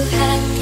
Tuhan